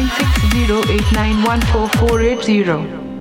Nine six zero eight nine one four four eight zero.